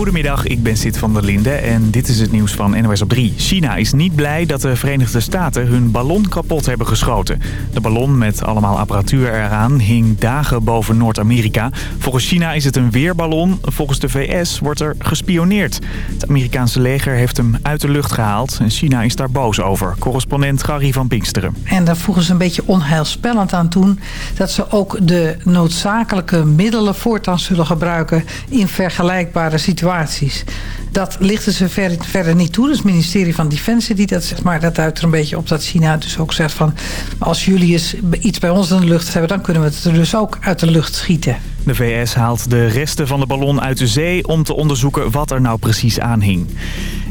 Goedemiddag, ik ben Sid van der Linde en dit is het nieuws van NOS op 3. China is niet blij dat de Verenigde Staten hun ballon kapot hebben geschoten. De ballon met allemaal apparatuur eraan hing dagen boven Noord-Amerika. Volgens China is het een weerballon. Volgens de VS wordt er gespioneerd. Het Amerikaanse leger heeft hem uit de lucht gehaald en China is daar boos over. Correspondent Gary van Pinksteren. En daar voegen ze een beetje onheilspellend aan toen... dat ze ook de noodzakelijke middelen voortaan zullen gebruiken... in vergelijkbare situaties. Dat lichten ze ver, verder niet toe. Is het ministerie van Defensie die dat zegt. Maar dat duidt er een beetje op dat China dus ook zegt van... als jullie eens iets bij ons in de lucht hebben... dan kunnen we het er dus ook uit de lucht schieten. De VS haalt de resten van de ballon uit de zee om te onderzoeken wat er nou precies aan hing.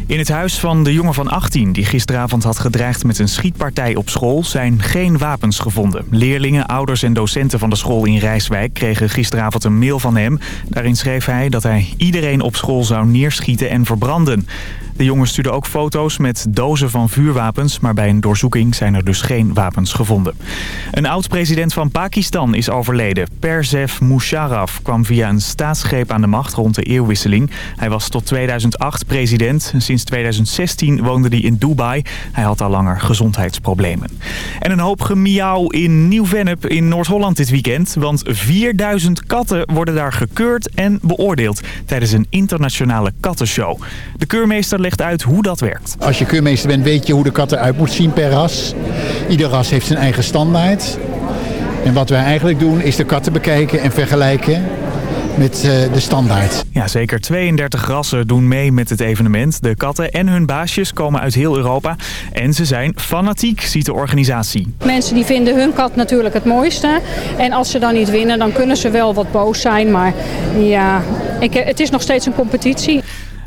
In het huis van de jongen van 18 die gisteravond had gedreigd met een schietpartij op school zijn geen wapens gevonden. Leerlingen, ouders en docenten van de school in Rijswijk kregen gisteravond een mail van hem. Daarin schreef hij dat hij iedereen op school zou neerschieten en verbranden. De jongen stuurde ook foto's met dozen van vuurwapens... maar bij een doorzoeking zijn er dus geen wapens gevonden. Een oud-president van Pakistan is overleden. Perzev Musharraf kwam via een staatsgreep aan de macht rond de eeuwwisseling. Hij was tot 2008 president. Sinds 2016 woonde hij in Dubai. Hij had al langer gezondheidsproblemen. En een hoop gemiauw in Nieuw-Vennep in Noord-Holland dit weekend. Want 4000 katten worden daar gekeurd en beoordeeld... tijdens een internationale kattenshow. De keurmeester legt uit hoe dat werkt. Als je keurmeester bent weet je hoe de kat eruit moet zien per ras. Ieder ras heeft zijn eigen standaard. En wat wij eigenlijk doen is de katten bekijken en vergelijken met uh, de standaard. Ja, zeker 32 rassen doen mee met het evenement. De katten en hun baasjes komen uit heel Europa. En ze zijn fanatiek, ziet de organisatie. Mensen die vinden hun kat natuurlijk het mooiste. En als ze dan niet winnen, dan kunnen ze wel wat boos zijn. Maar ja, ik, het is nog steeds een competitie.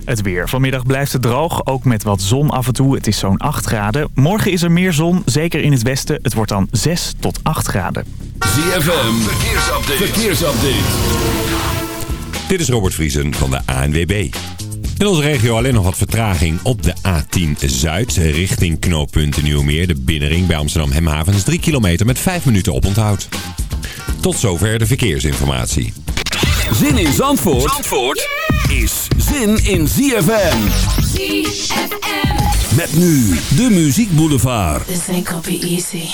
Het weer. Vanmiddag blijft het droog, ook met wat zon af en toe. Het is zo'n 8 graden. Morgen is er meer zon, zeker in het westen. Het wordt dan 6 tot 8 graden. ZFM, verkeersupdate. verkeersupdate. Dit is Robert Vriesen van de ANWB. In onze regio alleen nog wat vertraging op de A10 Zuid richting knooppunt Nieuwmeer. De binnenring bij Amsterdam Hemhavens 3 kilometer met 5 minuten oponthoud. Tot zover de verkeersinformatie. Zin in Zandvoort, Zandvoort is zin in ZFM. ZFM. Met nu de Muziek Boulevard. This ain't gonna be easy.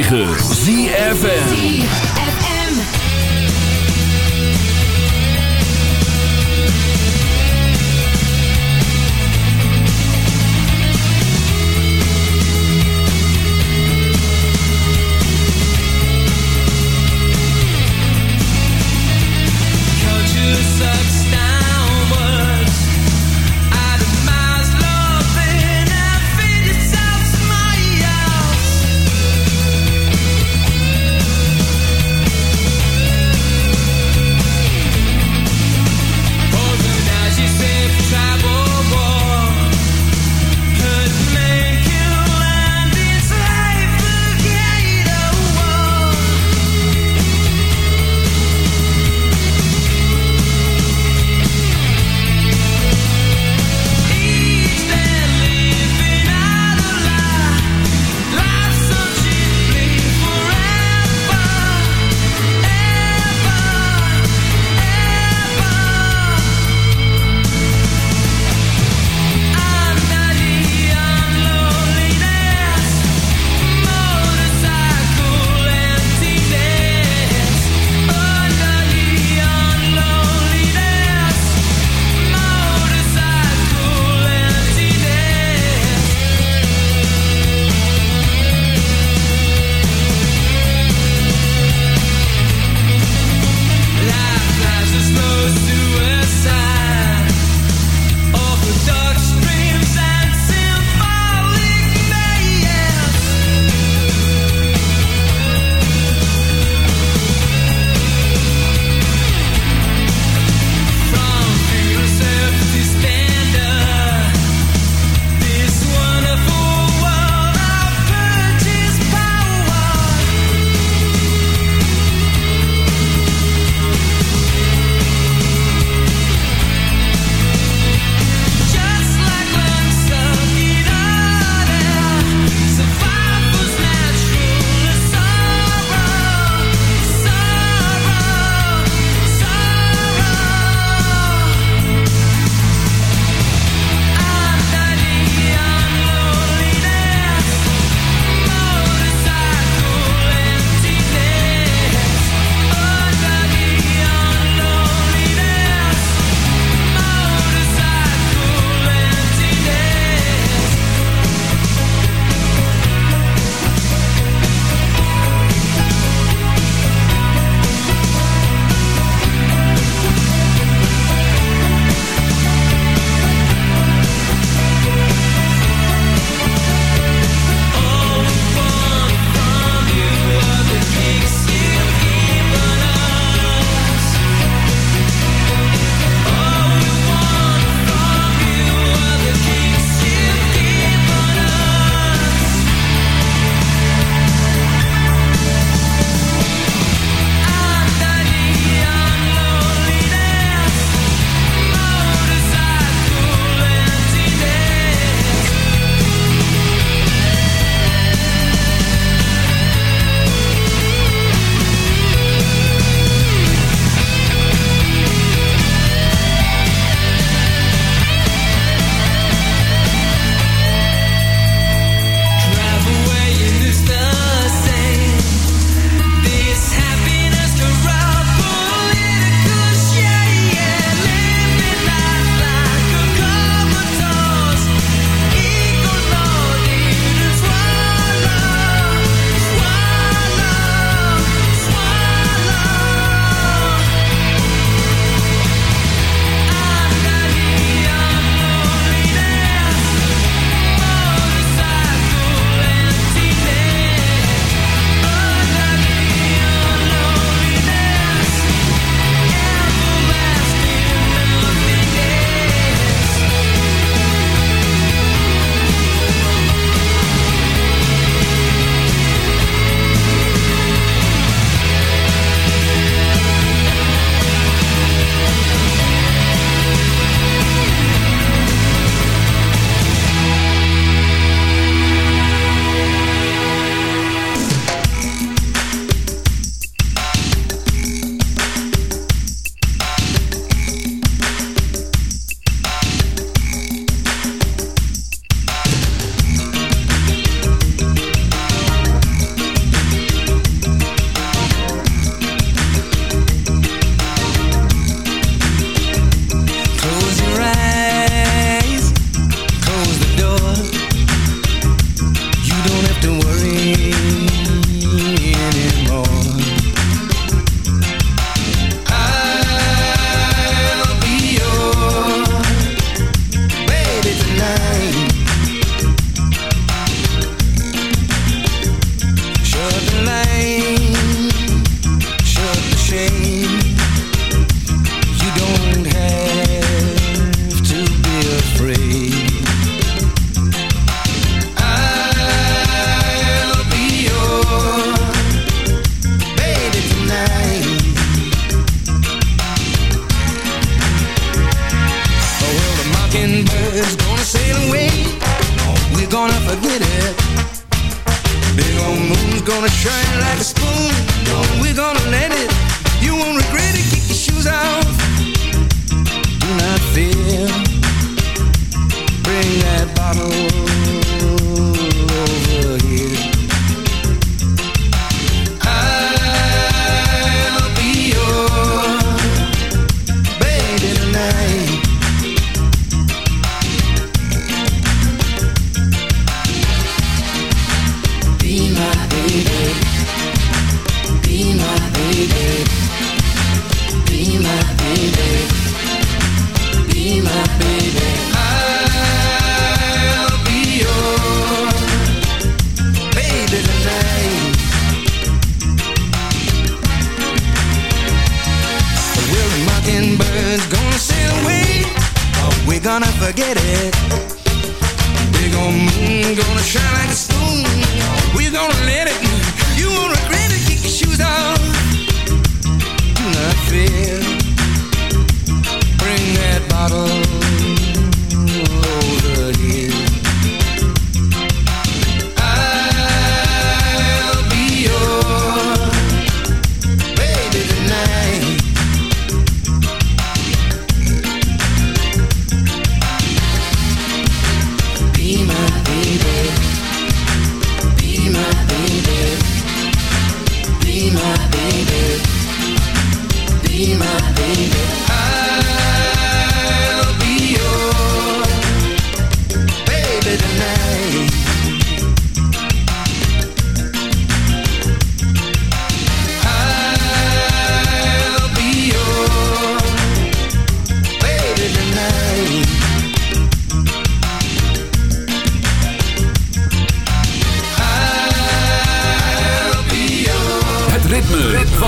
9.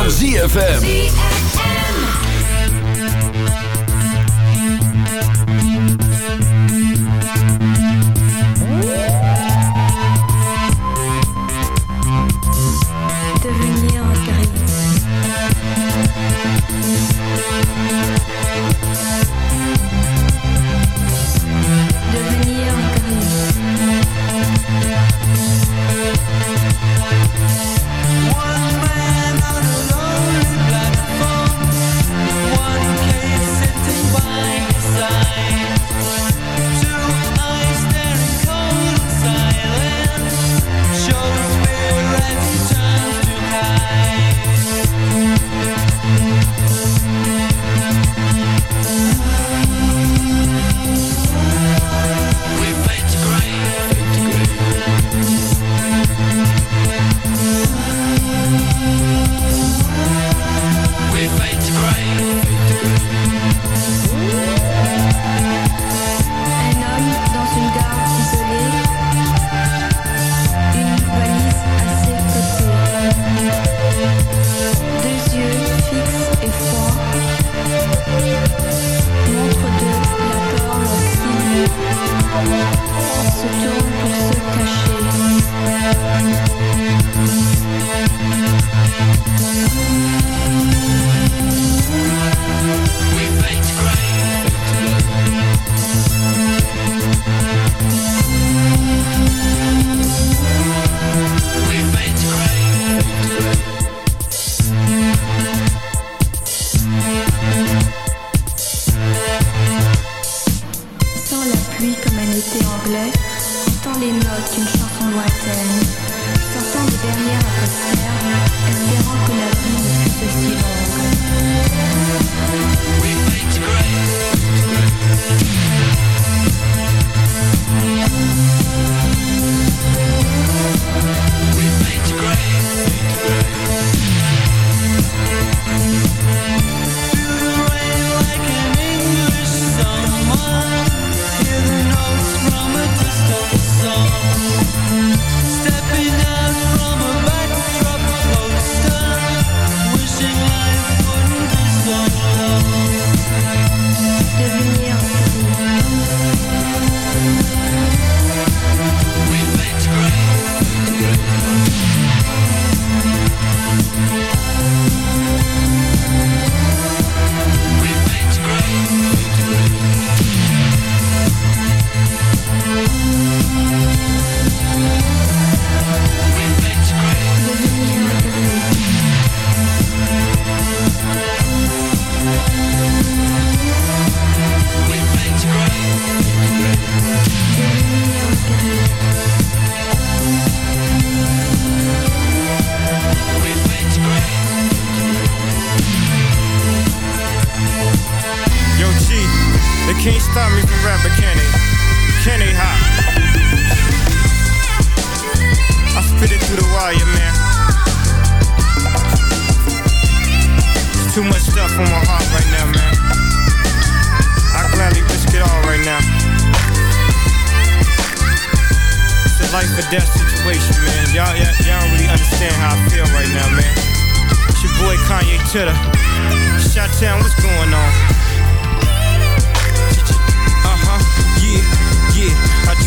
ZFM. life or death situation, man. Y'all, y'all, don't really understand how I feel right now, man. It's your boy Kanye Titter. Shot Town, what's going on? Uh huh, yeah, yeah. I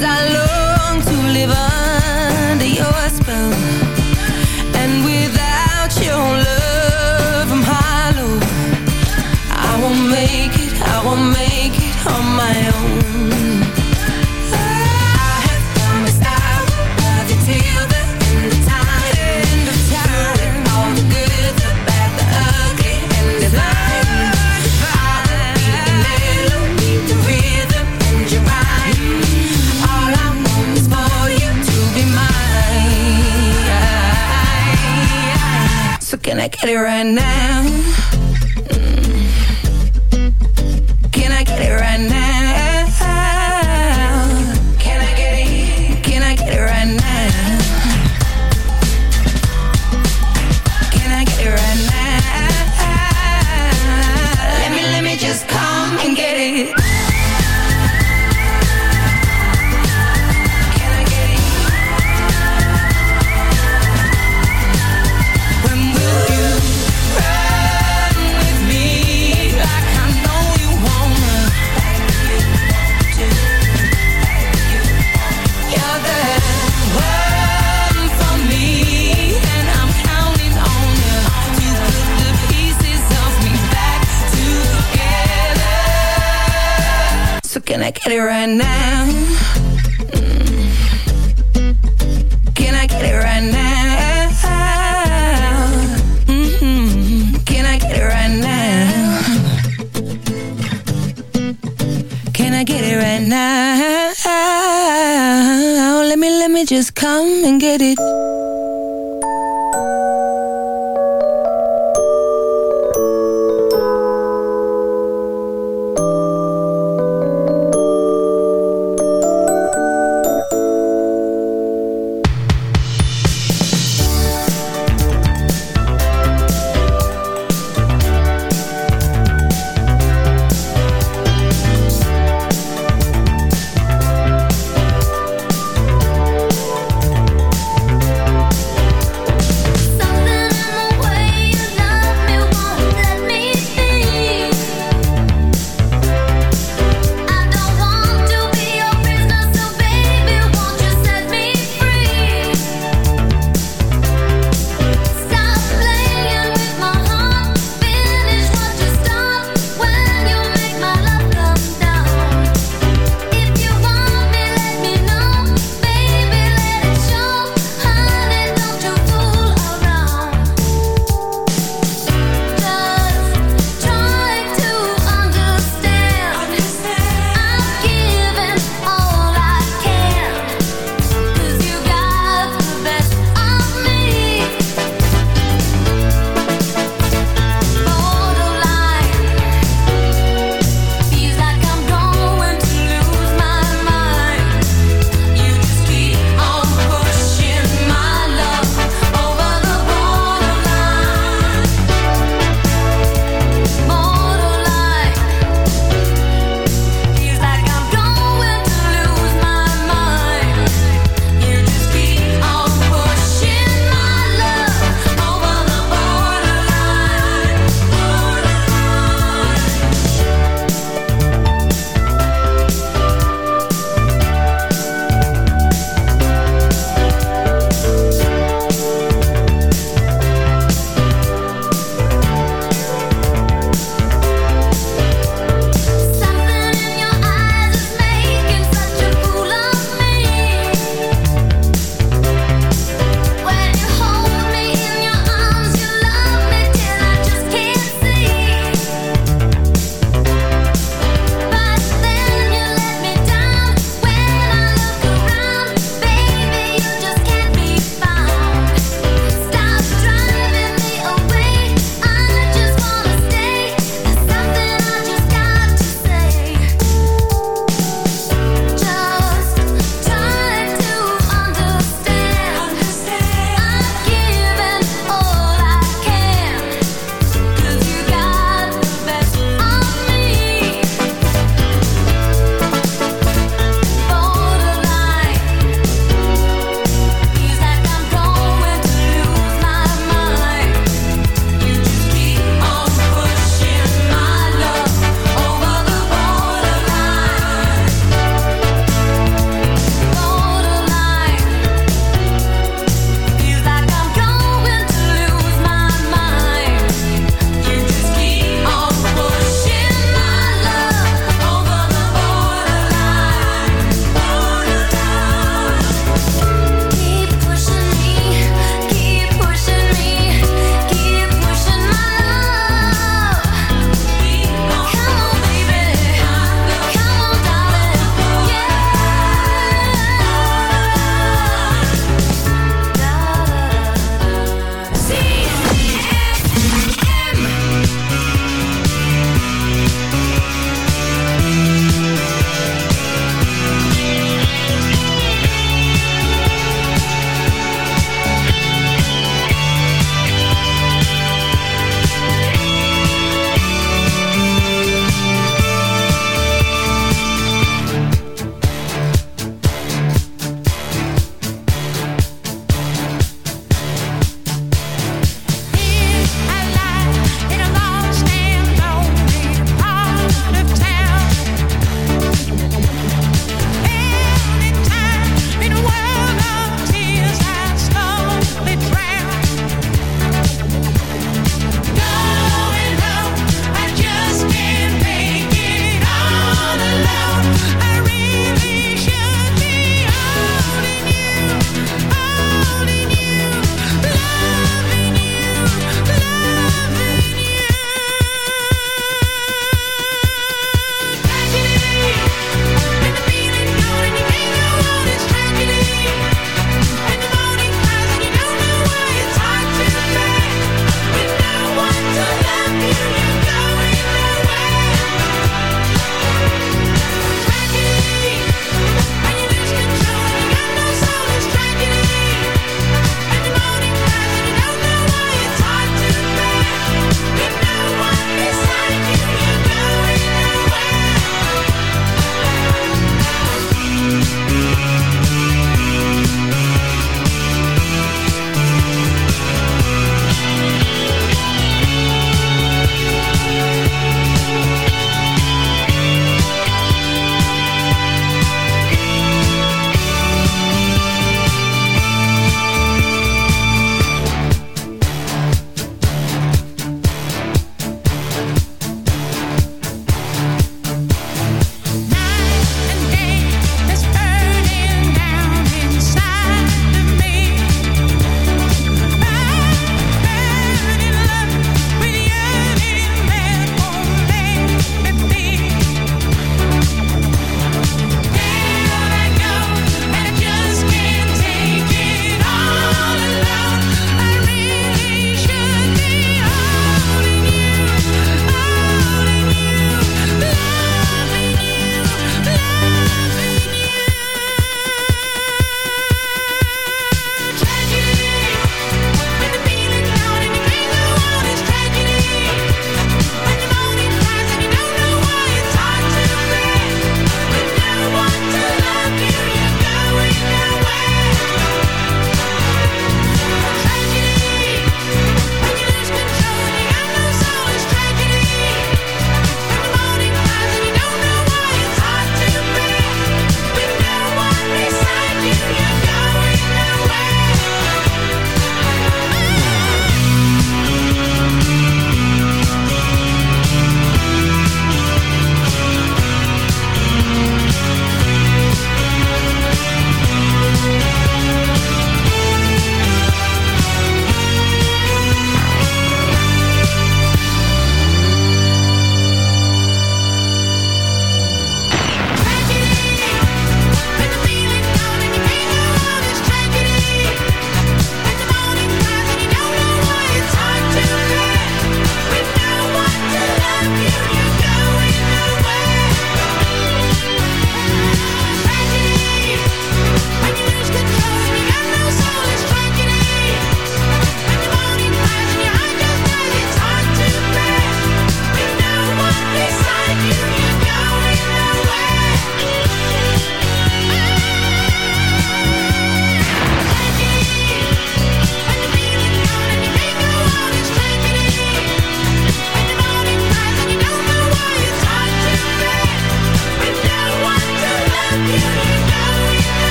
as right now? Come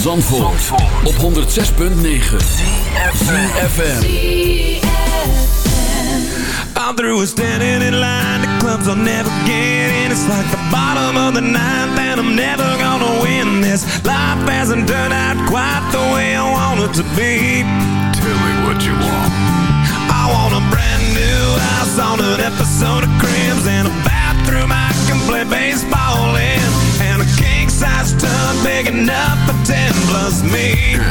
van Zandvoort, op 106.9 ZFM. I'm through with standing in line. The clubs I'll never get in It's like the bottom of the ninth And I'm never gonna win this. Life hasn't turned out quite the way I want it to be. Tell me what you want. I want a brand new house on an episode of Cribs And a bathroom I can play baseball in King-size tub big enough for ten plus me.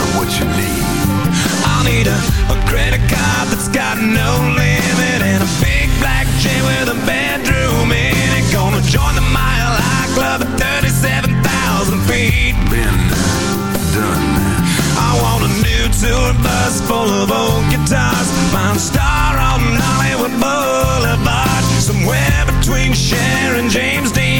So what you need? I'll need a, a credit card that's got no limit And a big black chain with a bedroom in it. Gonna join the Mile High Club at 37,000 feet. Been done. I want a new tour bus full of old guitars. Find a star on Hollywood Boulevard. Somewhere between Cher and James Dean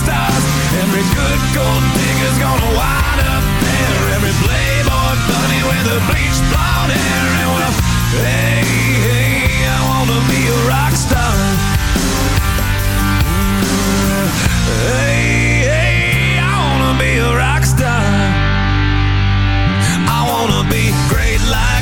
stars. Every good gold digger's gonna wind up there. Every playboy bunny with a bleached blonde hair. And well, hey, hey, I wanna be a rock star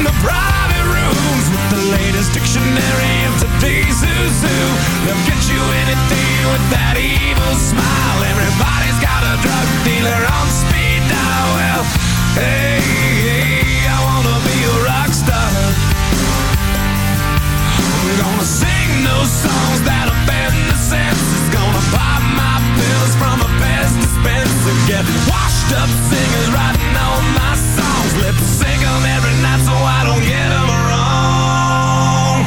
in the private rooms with the latest dictionary of today's who's who. They'll get you anything with that evil smile. Everybody's got a drug dealer on speed dial. Well, hey, hey I wanna be a rock star. We're gonna sing those songs that offend the senses. Gonna buy my pills from a Pez dispenser. Get washed up singers writing on my Let's sing them every night so I don't get them wrong.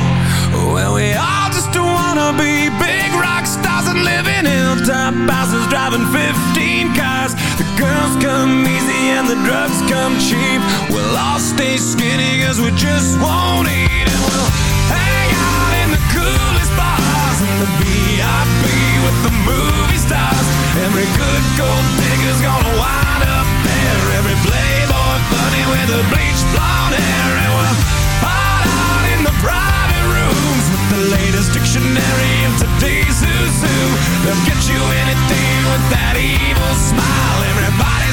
Well, we all just wanna be big rock stars and hilltop houses driving 15 cars. The girls come easy and the drugs come cheap. We'll all stay we just won't eat. We'll hang out in the coolest bars and the VIP with the movie stars. Every good gold digger's gonna wind up there. Every playboy honey with the bleached blonde hair. And we'll part out in the private rooms With the latest dictionary of today's who's who. They'll get you anything with that evil smile. Everybody's